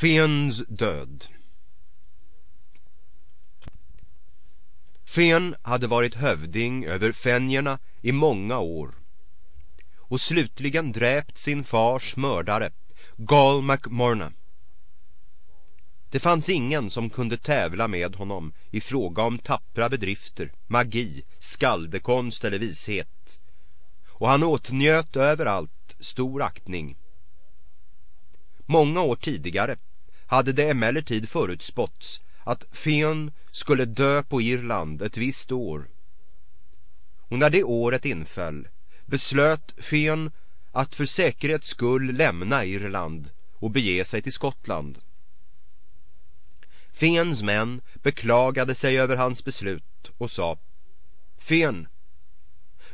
Fens död Fen hade varit hövding över fenjerna i många år och slutligen dräpt sin fars mördare, Gal McMorna. Det fanns ingen som kunde tävla med honom i fråga om tappra bedrifter, magi, skaldekonst eller vishet. Och han åtnjöt överallt stor aktning. Många år tidigare hade det emellertid förutspåtts att Fionn skulle dö på Irland ett visst år. Och när det året inföll beslöt Fionn att för säkerhets skull lämna Irland och bege sig till Skottland. Fens män beklagade sig över hans beslut och sa Fen,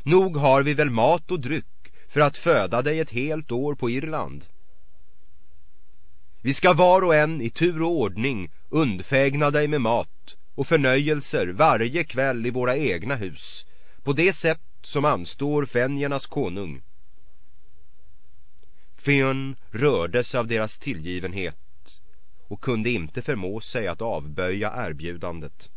nog har vi väl mat och dryck för att föda dig ett helt år på Irland. Vi ska var och en i tur och ordning undfägna dig med mat och förnöjelser varje kväll i våra egna hus på det sätt som anstår fenjernas konung. Fön rördes av deras tillgivenhet och kunde inte förmå sig att avböja erbjudandet.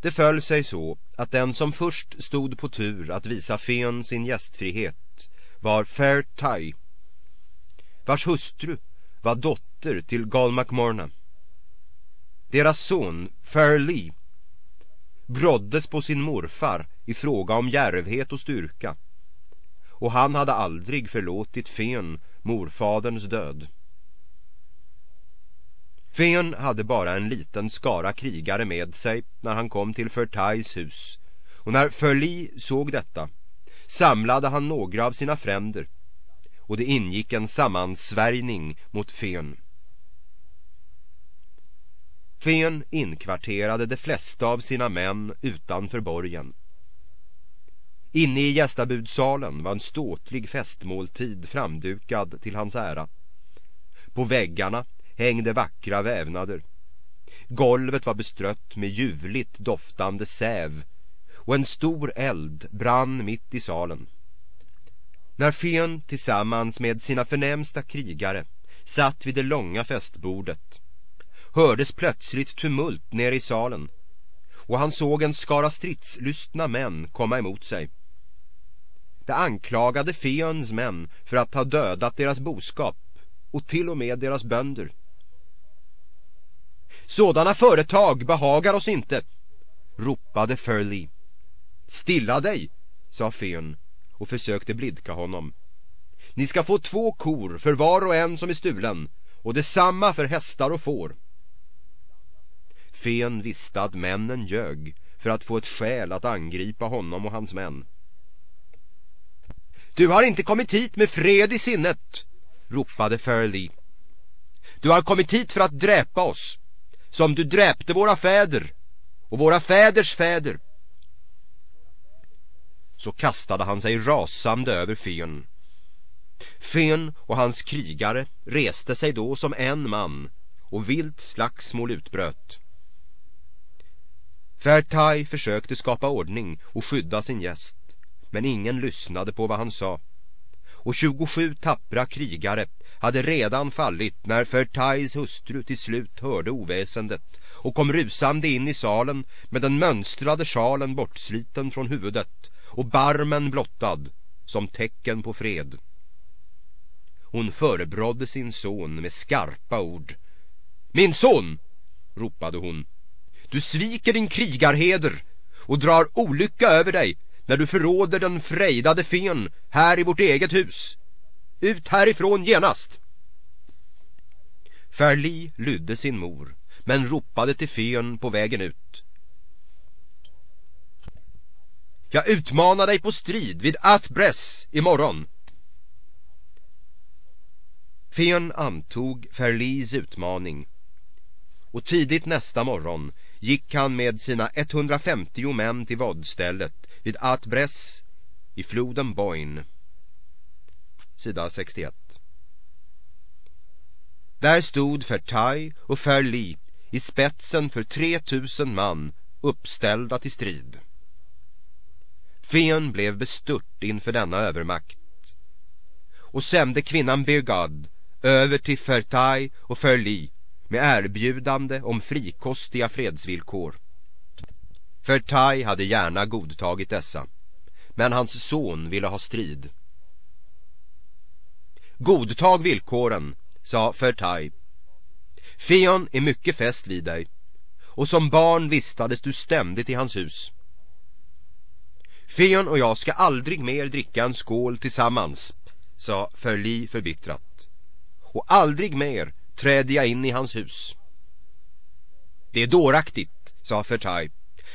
Det föll sig så att den som först stod på tur att visa Fen sin gästfrihet var Fair Tai, vars hustru var dotter till Gal McMorna. Deras son, Fair Lee, broddes på sin morfar i fråga om järvhet och styrka och han hade aldrig förlåtit Fen morfaderns död. Fen hade bara en liten skara krigare med sig när han kom till Fertais hus och när Förli såg detta samlade han några av sina fränder och det ingick en sammansvärjning mot Fen. Fen inkvarterade de flesta av sina män utanför borgen. Inne i gästabudsalen var en ståtlig festmåltid framdukad till hans ära. På väggarna hängde vackra vävnader. Golvet var bestrött med ljuvligt doftande säv och en stor eld brann mitt i salen. När Fen tillsammans med sina förnämsta krigare satt vid det långa festbordet hördes plötsligt tumult nere i salen och han såg en skara stridslystna män komma emot sig. Det anklagade Feons män för att ha dödat deras boskap och till och med deras bönder. Sådana företag behagar oss inte, ropade Furley. Stilla dig, sa fen och försökte blidka honom. Ni ska få två kor för var och en som är stulen och detsamma för hästar och får. Fen visste att männen ljög för att få ett skäl att angripa honom och hans män. Du har inte kommit hit med fred i sinnet, ropade Furley. Du har kommit hit för att dräpa oss, som du dräpte våra fäder och våra fäders fäder. Så kastade han sig rasande över Fen. Fen och hans krigare reste sig då som en man och vilt slagsmål utbröt. Fertai försökte skapa ordning och skydda sin gäst men ingen lyssnade på vad han sa. Och 27 tappra krigare hade redan fallit när Fertais hustru till slut hörde oväsendet och kom rusande in i salen med den mönstrade sjalen bortsliten från huvudet och barmen blottad som tecken på fred. Hon förebrådde sin son med skarpa ord. Min son, ropade hon, du sviker din krigarheder och drar olycka över dig när du förråder den frejdade fen här i vårt eget hus. Ut härifrån genast! Ferli lydde sin mor, men ropade till fen på vägen ut. Jag utmanar dig på strid vid Atbress imorgon. Fen antog Ferlis utmaning och tidigt nästa morgon gick han med sina 150 män till vadstället vid Atbress i floden Boyne. Sida 61. Där stod Fertai och Ferli i spetsen för 3000 man uppställda till strid. Fion blev bestört inför denna övermakt och sände kvinnan Birgad över till Fertai och Ferli med erbjudande om frikostiga fredsvillkor. Fertai hade gärna godtagit dessa, men hans son ville ha strid. Godtag villkoren, sa Fertai. Fion är mycket fäst vid dig, och som barn vistades du ständigt i hans hus. Fion och jag ska aldrig mer dricka en skål tillsammans, sa Ferli förbittrat. Och aldrig mer träder jag in i hans hus. Det är dåraktigt, sa Fertaj.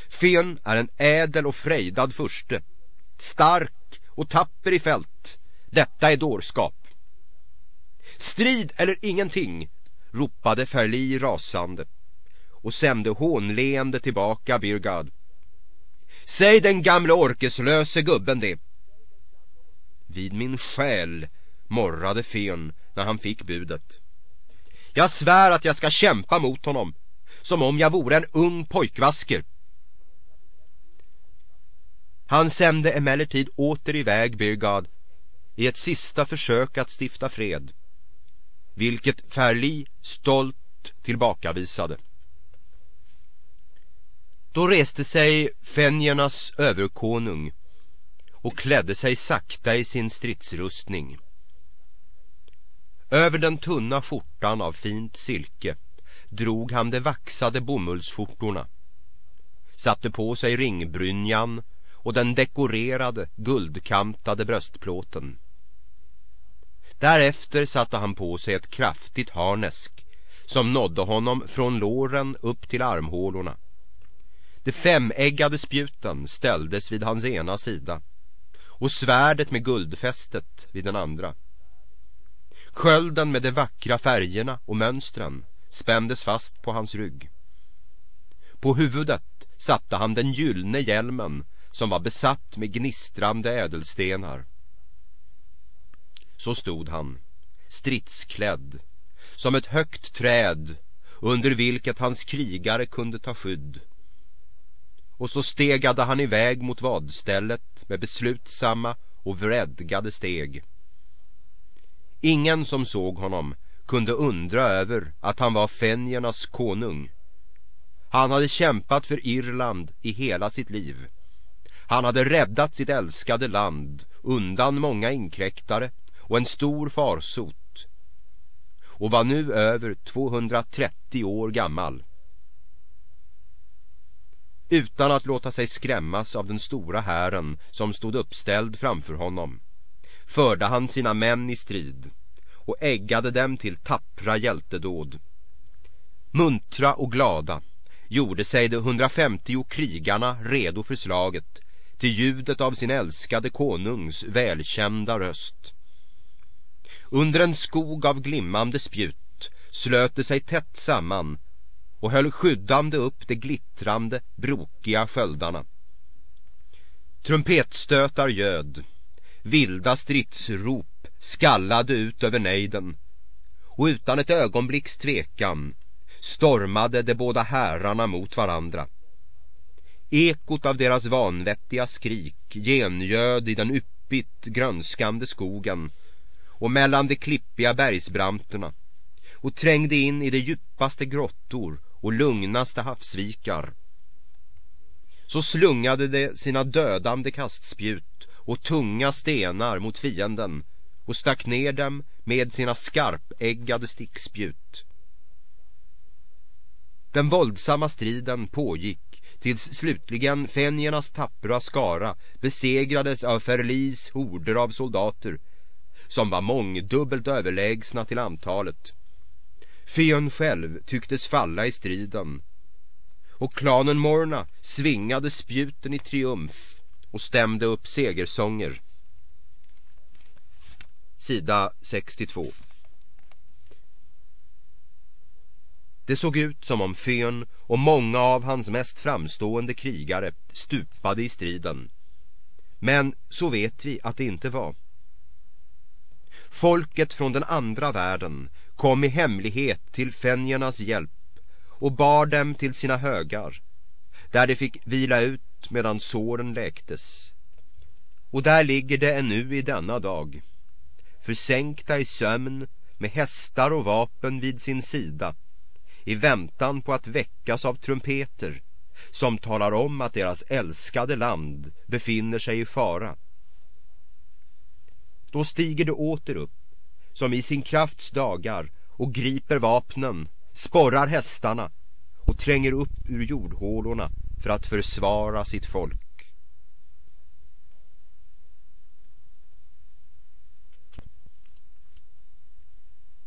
Fion är en ädel och frejdad furste, stark och tapper i fält. Detta är dårskap. Strid eller ingenting, ropade Ferli rasande och sände hånleende tillbaka Birgad. Säg den gamle orkeslöse gubben det. Vid min själ, morrade Fen när han fick budet. Jag svär att jag ska kämpa mot honom, som om jag vore en ung pojkvasker. Han sände emellertid åter iväg Birgad i ett sista försök att stifta fred, vilket Ferli stolt tillbakavisade. Då reste sig fenjernas överkonung och klädde sig sakta i sin stridsrustning. Över den tunna skjortan av fint silke drog han de vaxade bomullsskjortorna, satte på sig ringbrynjan och den dekorerade guldkantade bröstplåten. Därefter satte han på sig ett kraftigt harnesk som nådde honom från låren upp till armhålorna. De femäggade spjuten ställdes vid hans ena sida och svärdet med guldfästet vid den andra. Skölden med de vackra färgerna och mönstren spändes fast på hans rygg. På huvudet satte han den gyllne hjälmen som var besatt med gnistrande ädelstenar. Så stod han, stridsklädd, som ett högt träd under vilket hans krigare kunde ta skydd. Och så stegade han iväg mot vadstället med beslutsamma och vredgade steg. Ingen som såg honom kunde undra över att han var fenjernas konung. Han hade kämpat för Irland i hela sitt liv. Han hade räddat sitt älskade land undan många inkräktare och en stor farsot och var nu över 230 år gammal. Utan att låta sig skrämmas av den stora hären som stod uppställd framför honom förde han sina män i strid och äggade dem till tappra hjältedåd. Muntra och glada gjorde sig de 150 krigarna redo för slaget till ljudet av sin älskade konungs välkända röst. Under en skog av glimmande spjut slöt de sig tätt samman och höll skyddande upp de glittrande, brokiga sköldarna. Trumpetstötar göd, vilda stridsrop skallade ut över nejden och utan ett ögonblicks tvekan stormade de båda herrarna mot varandra. Ekot av deras vanvettiga skrik gengöd i den yppigt grönskande skogen och mellan de klippiga bergsbranterna och trängde in i de djupaste grottor och lugnaste havsvikar. Så slungade de sina dödande kastspjut och tunga stenar mot fienden och stack ner dem med sina skarpäggade stickspjut. Den våldsamma striden pågick tills slutligen fenjernas tappra skara besegrades av Ferlis horder av soldater som var mångdubbelt överlägsna till antalet. Fion själv tycktes falla i striden och klanen Morna svingade spjuten i triumf och stämde upp segersånger. Sida 62 Det såg ut som om Fön och många av hans mest framstående krigare stupade i striden. Men så vet vi att det inte var. Folket från den andra världen kom i hemlighet till fenjernas hjälp och bar dem till sina högar, där de fick vila ut medan såren läktes. Och där ligger det ännu i denna dag. försänkta i sömn med hästar och vapen vid sin sida i väntan på att väckas av trumpeter som talar om att deras älskade land befinner sig i fara. Då stiger det åter upp som i sin krafts dagar och griper vapnen, sporrar hästarna och tränger upp ur jordhålorna för att försvara sitt folk.